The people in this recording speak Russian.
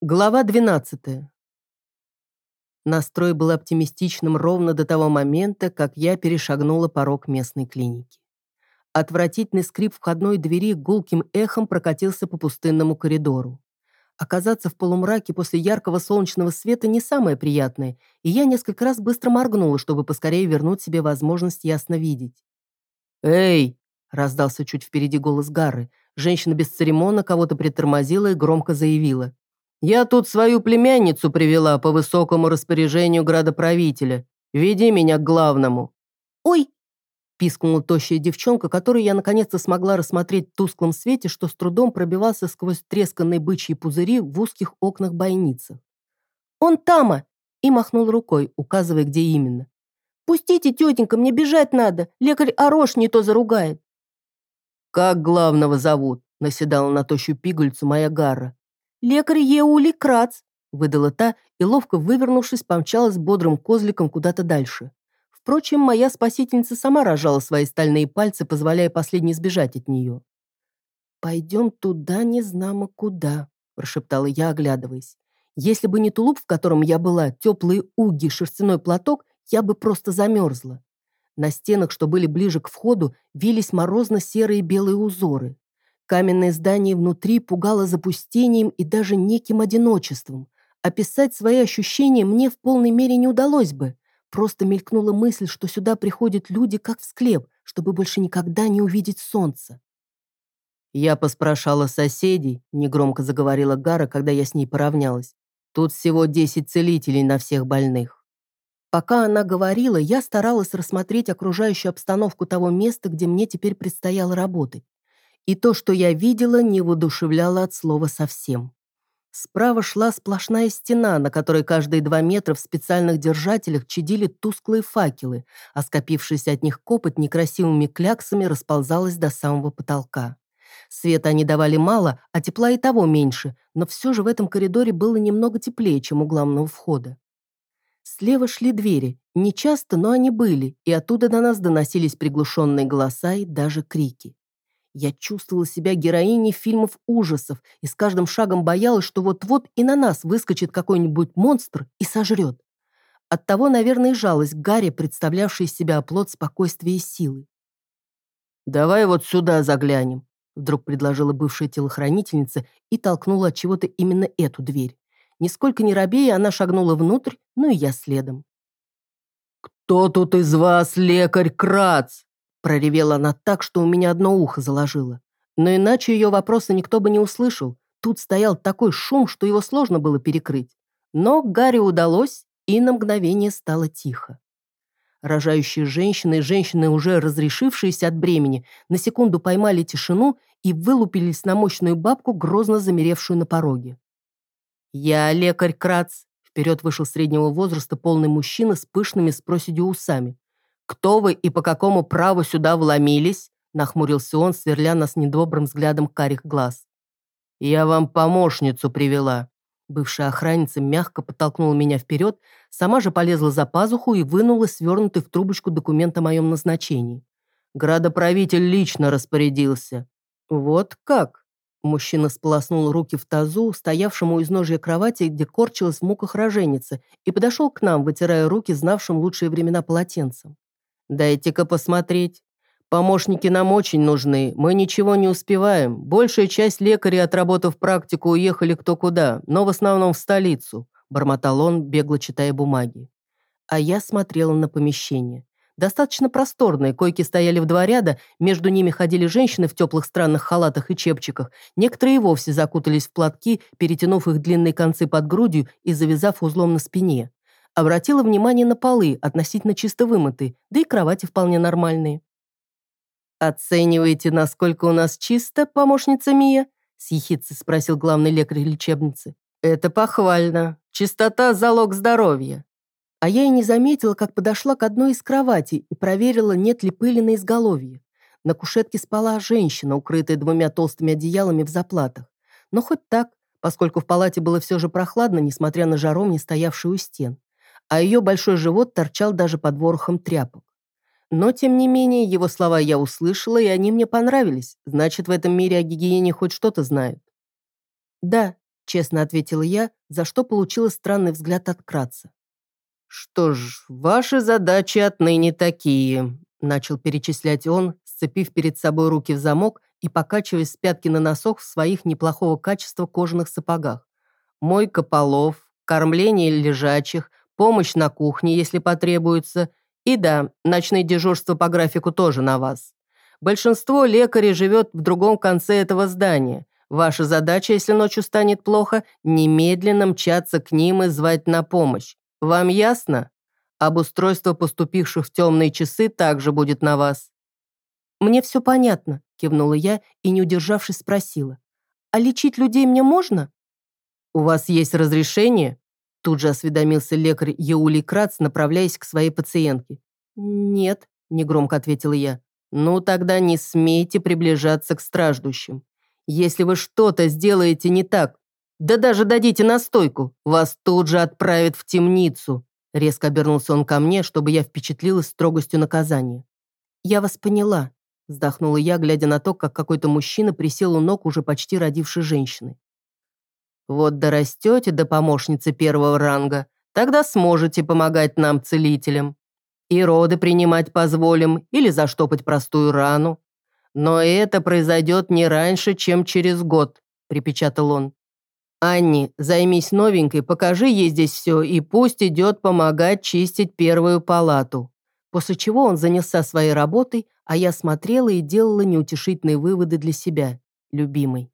Глава 12. Настрой был оптимистичным ровно до того момента, как я перешагнула порог местной клиники. Отвратительный скрип входной двери гулким эхом прокатился по пустынному коридору. Оказаться в полумраке после яркого солнечного света не самое приятное, и я несколько раз быстро моргнула, чтобы поскорее вернуть себе возможность ясно видеть. «Эй!» — раздался чуть впереди голос Гары. Женщина без церемона кого-то притормозила и громко заявила. Я тут свою племянницу привела по высокому распоряжению градоправителя. Веди меня к главному». «Ой!» – пискнула тощая девчонка, которую я наконец-то смогла рассмотреть в тусклом свете, что с трудом пробивался сквозь тресканные бычьи пузыри в узких окнах бойницы. «Он тама!» – и махнул рукой, указывая, где именно. «Пустите, тетенька, мне бежать надо. Лекарь Орош не то заругает». «Как главного зовут?» – наседала на тощую пигульцу моя Гарра. «Лекарь Еули Крац», — выдала та и, ловко вывернувшись, помчалась бодрым козликом куда-то дальше. Впрочем, моя спасительница сама рожала свои стальные пальцы, позволяя последней сбежать от нее. «Пойдем туда, не знамо куда», — прошептала я, оглядываясь. «Если бы не тулуп, в котором я была, теплые уги, шерстяной платок, я бы просто замерзла». На стенах, что были ближе к входу, вились морозно-серые белые узоры. Каменное здание внутри пугало запустением и даже неким одиночеством. Описать свои ощущения мне в полной мере не удалось бы. Просто мелькнула мысль, что сюда приходят люди, как в склеп, чтобы больше никогда не увидеть солнца. Я поспрашала соседей, негромко заговорила Гара, когда я с ней поравнялась. Тут всего десять целителей на всех больных. Пока она говорила, я старалась рассмотреть окружающую обстановку того места, где мне теперь предстояло работать. И то, что я видела, не воодушевляло от слова совсем. Справа шла сплошная стена, на которой каждые два метра в специальных держателях чадили тусклые факелы, а скопившаяся от них копоть некрасивыми кляксами расползалась до самого потолка. Света они давали мало, а тепла и того меньше, но все же в этом коридоре было немного теплее, чем у главного входа. Слева шли двери, не часто, но они были, и оттуда до нас доносились приглушенные голоса и даже крики. Я чувствовала себя героиней фильмов ужасов и с каждым шагом боялась, что вот-вот и на нас выскочит какой-нибудь монстр и сожрет. Оттого, наверное, и жалость Гарри, представлявшей из себя оплот спокойствия и силы. «Давай вот сюда заглянем», — вдруг предложила бывшая телохранительница и толкнула от чего-то именно эту дверь. Нисколько не робея, она шагнула внутрь, ну и я следом. «Кто тут из вас лекарь Крац?» Проревела она так, что у меня одно ухо заложило. Но иначе ее вопроса никто бы не услышал. Тут стоял такой шум, что его сложно было перекрыть. Но Гарри удалось, и на мгновение стало тихо. Рожающие женщины и женщины, уже разрешившиеся от бремени, на секунду поймали тишину и вылупились на мощную бабку, грозно замеревшую на пороге. «Я лекарь Крац», — вперед вышел среднего возраста полный мужчина с пышными с проседью усами. «Кто вы и по какому праву сюда вломились?» нахмурился он, сверля нас недобрым взглядом карих глаз. «Я вам помощницу привела». Бывшая охранница мягко подтолкнула меня вперед, сама же полезла за пазуху и вынула свернутый в трубочку документ о моем назначении. Градоправитель лично распорядился. «Вот как?» Мужчина сполоснул руки в тазу, стоявшему у изножья кровати, где корчилась в муках роженица, и подошел к нам, вытирая руки, знавшим лучшие времена полотенцем. «Дайте-ка посмотреть. Помощники нам очень нужны, мы ничего не успеваем. Большая часть лекарей, отработав практику, уехали кто куда, но в основном в столицу», бормотал он, бегло читая бумаги. А я смотрела на помещение. Достаточно просторные, койки стояли в два ряда, между ними ходили женщины в теплых странных халатах и чепчиках, некоторые и вовсе закутались в платки, перетянув их длинные концы под грудью и завязав узлом на спине. Обратила внимание на полы, относительно чисто вымытые, да и кровати вполне нормальные. «Оцениваете, насколько у нас чисто, помощница Мия?» с ехидцей спросил главный лекарь лечебницы. «Это похвально. Чистота – залог здоровья». А я и не заметила, как подошла к одной из кроватей и проверила, нет ли пыли на изголовье. На кушетке спала женщина, укрытая двумя толстыми одеялами в заплатах. Но хоть так, поскольку в палате было все же прохладно, несмотря на жаром, не стоявший у стен а ее большой живот торчал даже под ворохом тряпок. Но, тем не менее, его слова я услышала, и они мне понравились. Значит, в этом мире о гигиене хоть что-то знают. «Да», честно ответила я, за что получила странный взгляд от Кратца. «Что ж, ваши задачи отныне такие», — начал перечислять он, сцепив перед собой руки в замок и покачиваясь с пятки на носок в своих неплохого качества кожаных сапогах. «Мойка полов, кормление лежачих, помощь на кухне, если потребуется, и да, ночные дежурства по графику тоже на вас. Большинство лекарей живет в другом конце этого здания. Ваша задача, если ночью станет плохо, немедленно мчаться к ним и звать на помощь. Вам ясно? Обустройство поступивших в темные часы также будет на вас». «Мне все понятно», – кивнула я и, не удержавшись, спросила. «А лечить людей мне можно?» «У вас есть разрешение?» Тут же осведомился лекарь Еулий Крац, направляясь к своей пациентке. «Нет», – негромко ответила я. «Ну, тогда не смейте приближаться к страждущим. Если вы что-то сделаете не так, да даже дадите настойку, вас тут же отправят в темницу». Резко обернулся он ко мне, чтобы я впечатлилась строгостью наказания. «Я вас поняла», – вздохнула я, глядя на то, как какой-то мужчина присел у ног уже почти родившей женщины. «Вот дорастете до помощницы первого ранга, тогда сможете помогать нам, целителям. И роды принимать позволим или заштопать простую рану. Но это произойдет не раньше, чем через год», – припечатал он. «Анни, займись новенькой, покажи ей здесь все, и пусть идет помогать чистить первую палату». После чего он занялся своей работой, а я смотрела и делала неутешительные выводы для себя, любимой.